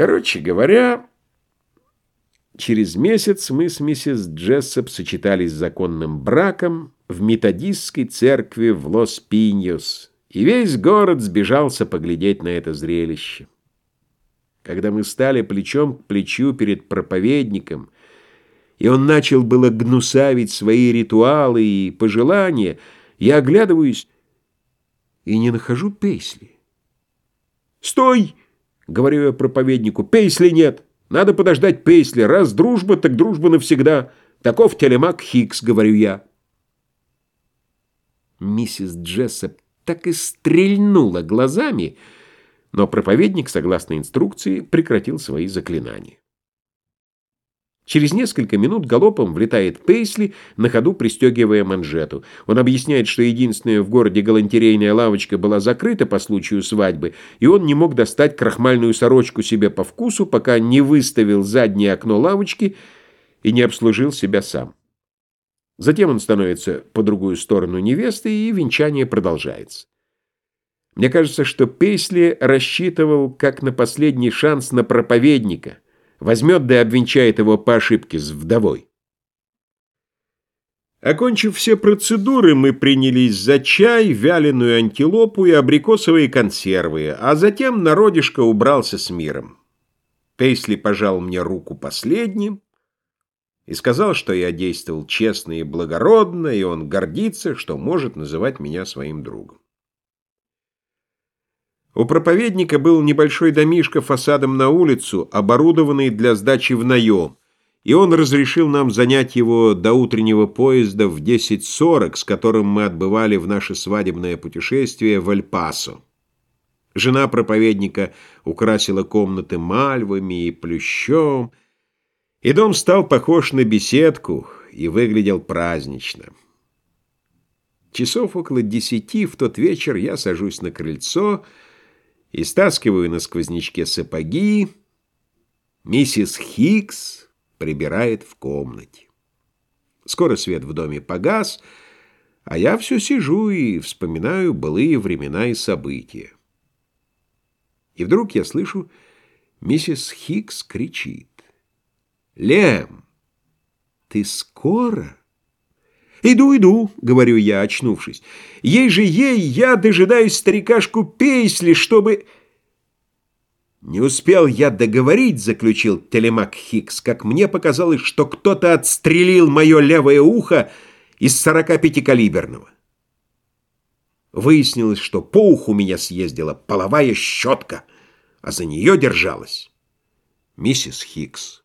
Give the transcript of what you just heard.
Короче говоря, через месяц мы с миссис Джессоп сочетались законным браком в методистской церкви в Лос-Пиньос, и весь город сбежался поглядеть на это зрелище. Когда мы стали плечом к плечу перед проповедником, и он начал было гнусавить свои ритуалы и пожелания, я оглядываюсь и не нахожу Пейсли. «Стой!» Говорю я проповеднику, Пейсли нет. Надо подождать Пейсли. Раз дружба, так дружба навсегда. Таков телемак Хикс, говорю я. Миссис Джессоп так и стрельнула глазами, но проповедник, согласно инструкции, прекратил свои заклинания. Через несколько минут галопом влетает Пейсли, на ходу пристегивая манжету. Он объясняет, что единственная в городе галантерейная лавочка была закрыта по случаю свадьбы, и он не мог достать крахмальную сорочку себе по вкусу, пока не выставил заднее окно лавочки и не обслужил себя сам. Затем он становится по другую сторону невесты, и венчание продолжается. Мне кажется, что Пейсли рассчитывал как на последний шанс на проповедника — возьмет да обвенчает его по ошибке с вдовой. Окончив все процедуры, мы принялись за чай, вяленую антилопу и абрикосовые консервы, а затем народишко убрался с миром. Пейсли пожал мне руку последним и сказал, что я действовал честно и благородно, и он гордится, что может называть меня своим другом. У проповедника был небольшой домишко фасадом на улицу, оборудованный для сдачи в наем, и он разрешил нам занять его до утреннего поезда в 10.40, с которым мы отбывали в наше свадебное путешествие в Эль-Пасо. Жена проповедника украсила комнаты мальвами и плющом, и дом стал похож на беседку и выглядел празднично. Часов около десяти в тот вечер я сажусь на крыльцо — и стаскиваю на сквознячке сапоги. Миссис Хикс прибирает в комнате. Скоро свет в доме погас, а я все сижу и вспоминаю былые времена и события. И вдруг я слышу, миссис Хикс кричит. «Лем, ты скоро?» «Иду, иду», — говорю я, очнувшись. «Ей же ей, я дожидаюсь старикашку Пейсли, чтобы...» «Не успел я договорить», — заключил Телемак Хикс, «как мне показалось, что кто-то отстрелил мое левое ухо из 45-калиберного». Выяснилось, что по уху меня съездила половая щетка, а за нее держалась миссис Хикс.